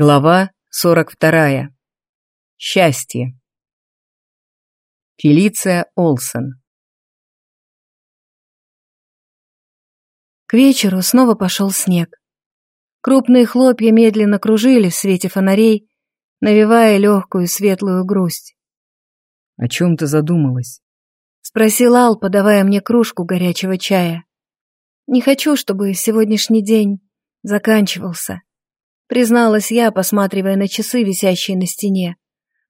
Глава 42. Счастье. Фелиция Олсен. К вечеру снова пошел снег. Крупные хлопья медленно кружили в свете фонарей, навевая легкую светлую грусть. «О чем ты задумалась?» — спросил Ал, подавая мне кружку горячего чая. «Не хочу, чтобы сегодняшний день заканчивался», призналась я, посматривая на часы, висящие на стене.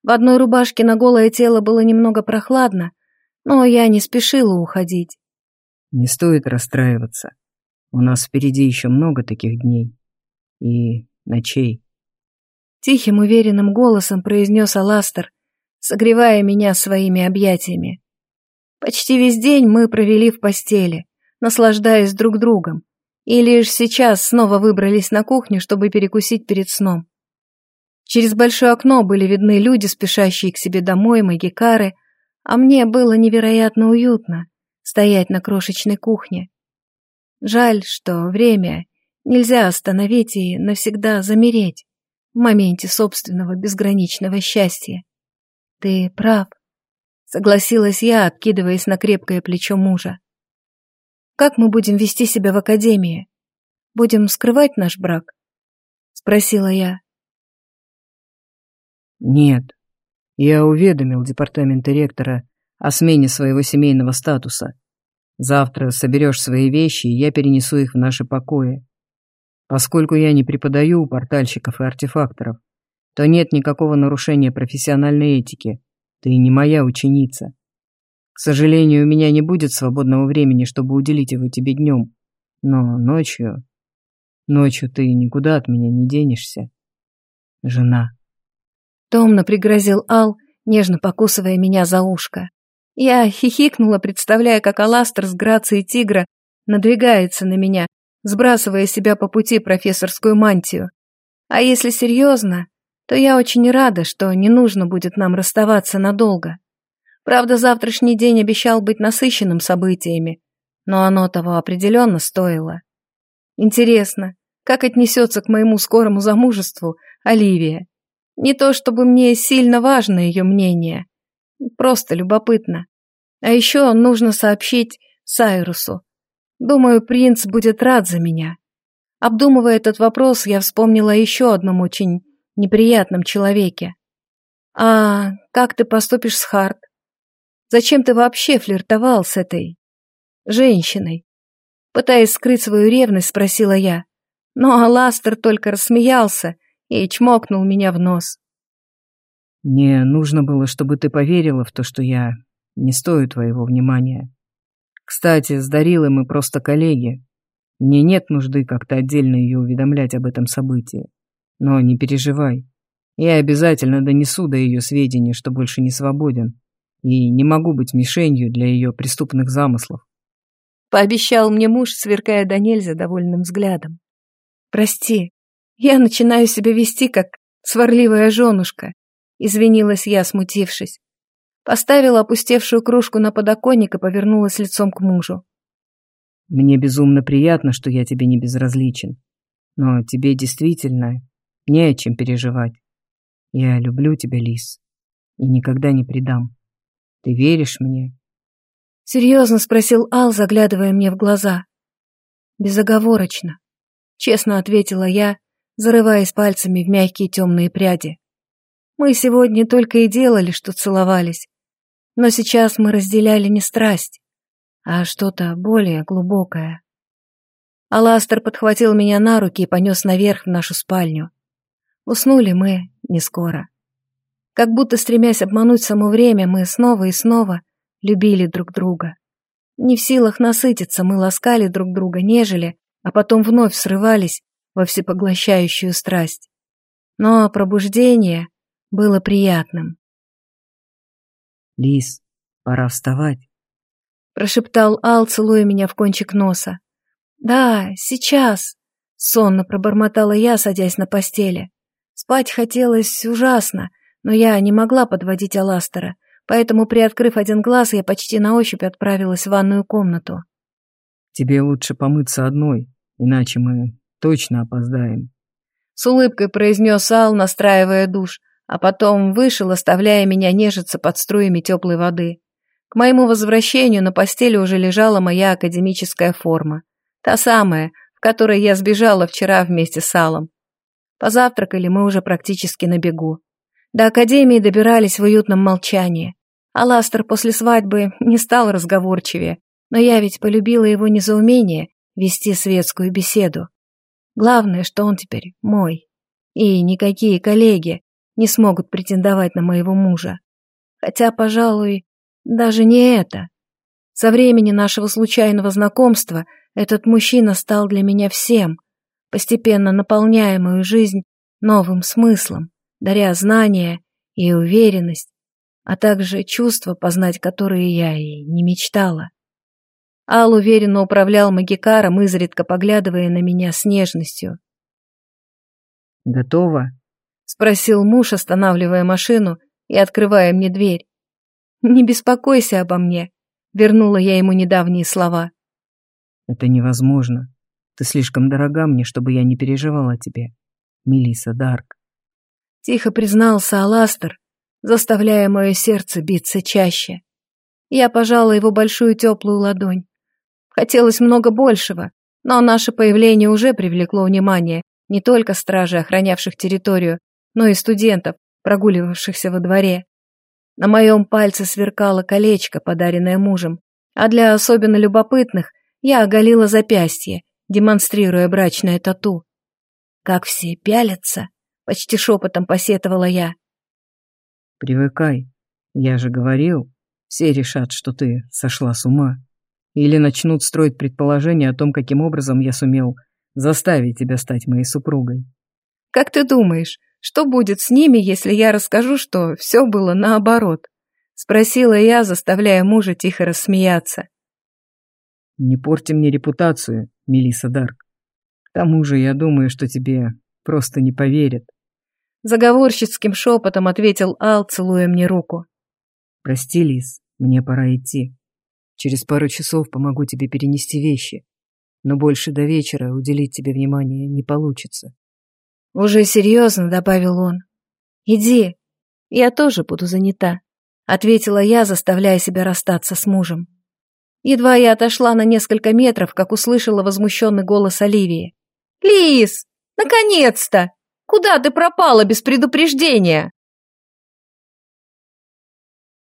В одной рубашке на голое тело было немного прохладно, но я не спешила уходить. Не стоит расстраиваться. У нас впереди еще много таких дней. И ночей. Тихим, уверенным голосом произнес Аластер, согревая меня своими объятиями. Почти весь день мы провели в постели, наслаждаясь друг другом, и лишь сейчас снова выбрались на кухню, чтобы перекусить перед сном. Через большое окно были видны люди, спешащие к себе домой, магикары, а мне было невероятно уютно стоять на крошечной кухне. Жаль, что время нельзя остановить и навсегда замереть в моменте собственного безграничного счастья. Ты прав, согласилась я, откидываясь на крепкое плечо мужа. Как мы будем вести себя в академии? Будем скрывать наш брак? Спросила я. Нет. Я уведомил департамент ректора о смене своего семейного статуса. Завтра соберешь свои вещи, и я перенесу их в наши покои. Поскольку я не преподаю у портальщиков и артефакторов, то нет никакого нарушения профессиональной этики. Ты не моя ученица. К сожалению, у меня не будет свободного времени, чтобы уделить его тебе днем. Но ночью... Ночью ты никуда от меня не денешься. Жена. Томно пригрозил Ал, нежно покусывая меня за ушко. Я хихикнула, представляя, как Аластер с грацией тигра надвигается на меня, сбрасывая себя по пути профессорскую мантию. А если серьезно, то я очень рада, что не нужно будет нам расставаться надолго. Правда, завтрашний день обещал быть насыщенным событиями, но оно того определенно стоило. Интересно, как отнесется к моему скорому замужеству Оливия? Не то чтобы мне сильно важно ее мнение, просто любопытно. А еще нужно сообщить Сайрусу. Думаю, принц будет рад за меня. Обдумывая этот вопрос, я вспомнила еще одном очень неприятном человеке. «А как ты поступишь с Харт?» Зачем ты вообще флиртовал с этой... женщиной?» Пытаясь скрыть свою ревность, спросила я. Но Аластер только рассмеялся и чмокнул меня в нос. «Мне нужно было, чтобы ты поверила в то, что я не стою твоего внимания. Кстати, с Дарилой мы просто коллеги. Мне нет нужды как-то отдельно ее уведомлять об этом событии. Но не переживай. Я обязательно донесу до ее сведения, что больше не свободен и не могу быть мишенью для ее преступных замыслов. Пообещал мне муж, сверкая до нельзя довольным взглядом. Прости, я начинаю себя вести как сварливая женушка, извинилась я, смутившись. Поставила опустевшую кружку на подоконник и повернулась лицом к мужу. Мне безумно приятно, что я тебе не безразличен. Но тебе действительно не о чем переживать. Я люблю тебя, Лис, и никогда не предам. Ты веришь мне?» Серьезно спросил Ал, заглядывая мне в глаза. «Безоговорочно», — честно ответила я, зарываясь пальцами в мягкие темные пряди. «Мы сегодня только и делали, что целовались, но сейчас мы разделяли не страсть, а что-то более глубокое». Аластер подхватил меня на руки и понес наверх в нашу спальню. Уснули мы не скоро. Как будто стремясь обмануть само время, мы снова и снова любили друг друга. Не в силах насытиться, мы ласкали друг друга, нежели, а потом вновь срывались во всепоглощающую страсть. Но пробуждение было приятным. «Лис, пора вставать», — прошептал Ал, целуя меня в кончик носа. «Да, сейчас», — сонно пробормотала я, садясь на постели. Спать хотелось ужасно, но я не могла подводить Аластера, поэтому, приоткрыв один глаз, я почти на ощупь отправилась в ванную комнату. «Тебе лучше помыться одной, иначе мы точно опоздаем». С улыбкой произнес Ал, настраивая душ, а потом вышел, оставляя меня нежиться под струями теплой воды. К моему возвращению на постели уже лежала моя академическая форма. Та самая, в которой я сбежала вчера вместе с Алом. Позавтракали мы уже практически на бегу. До академии добирались в уютном молчании. Аластер после свадьбы не стал разговорчивее, но я ведь полюбила его не за умение вести светскую беседу. Главное, что он теперь мой. И никакие коллеги не смогут претендовать на моего мужа. Хотя, пожалуй, даже не это. Со времени нашего случайного знакомства этот мужчина стал для меня всем, постепенно наполняя мою жизнь новым смыслом, даря знания и уверенность, а также чувства, познать которые я и не мечтала. Ал уверенно управлял магикаром, изредка поглядывая на меня с нежностью. «Готово?» — спросил муж, останавливая машину и открывая мне дверь. «Не беспокойся обо мне», — вернула я ему недавние слова. «Это невозможно. Ты слишком дорога мне, чтобы я не переживала о тебе. Мелисса Дарк». Тихо признался Аластер, заставляя мое сердце биться чаще. Я пожала его большую теплую ладонь. Хотелось много большего, но наше появление уже привлекло внимание не только стражи, охранявших территорию, но и студентов, прогуливавшихся во дворе. На моем пальце сверкало колечко, подаренное мужем, а для особенно любопытных я оголила запястье, демонстрируя брачное тату. Как все пялятся, почти шепотом посетовала я. Привыкай, я же говорил, все решат, что ты сошла с ума. Или начнут строить предположения о том, каким образом я сумел заставить тебя стать моей супругой. Как ты думаешь, что будет с ними, если я расскажу, что все было наоборот? Спросила я, заставляя мужа тихо рассмеяться. Не порти мне репутацию, Мелисса Дарк. К тому же я думаю, что тебе просто не поверят. Заговорщицким шепотом ответил Ал, целуя мне руку. Прости, Лис, мне пора идти. Через пару часов помогу тебе перенести вещи, но больше до вечера уделить тебе внимание не получится. Уже серьезно, добавил он. Иди, я тоже буду занята, ответила я, заставляя себя расстаться с мужем. Едва я отошла на несколько метров, как услышала возмущенный голос Оливии. «Лис, наконец-то! Куда ты пропала без предупреждения?»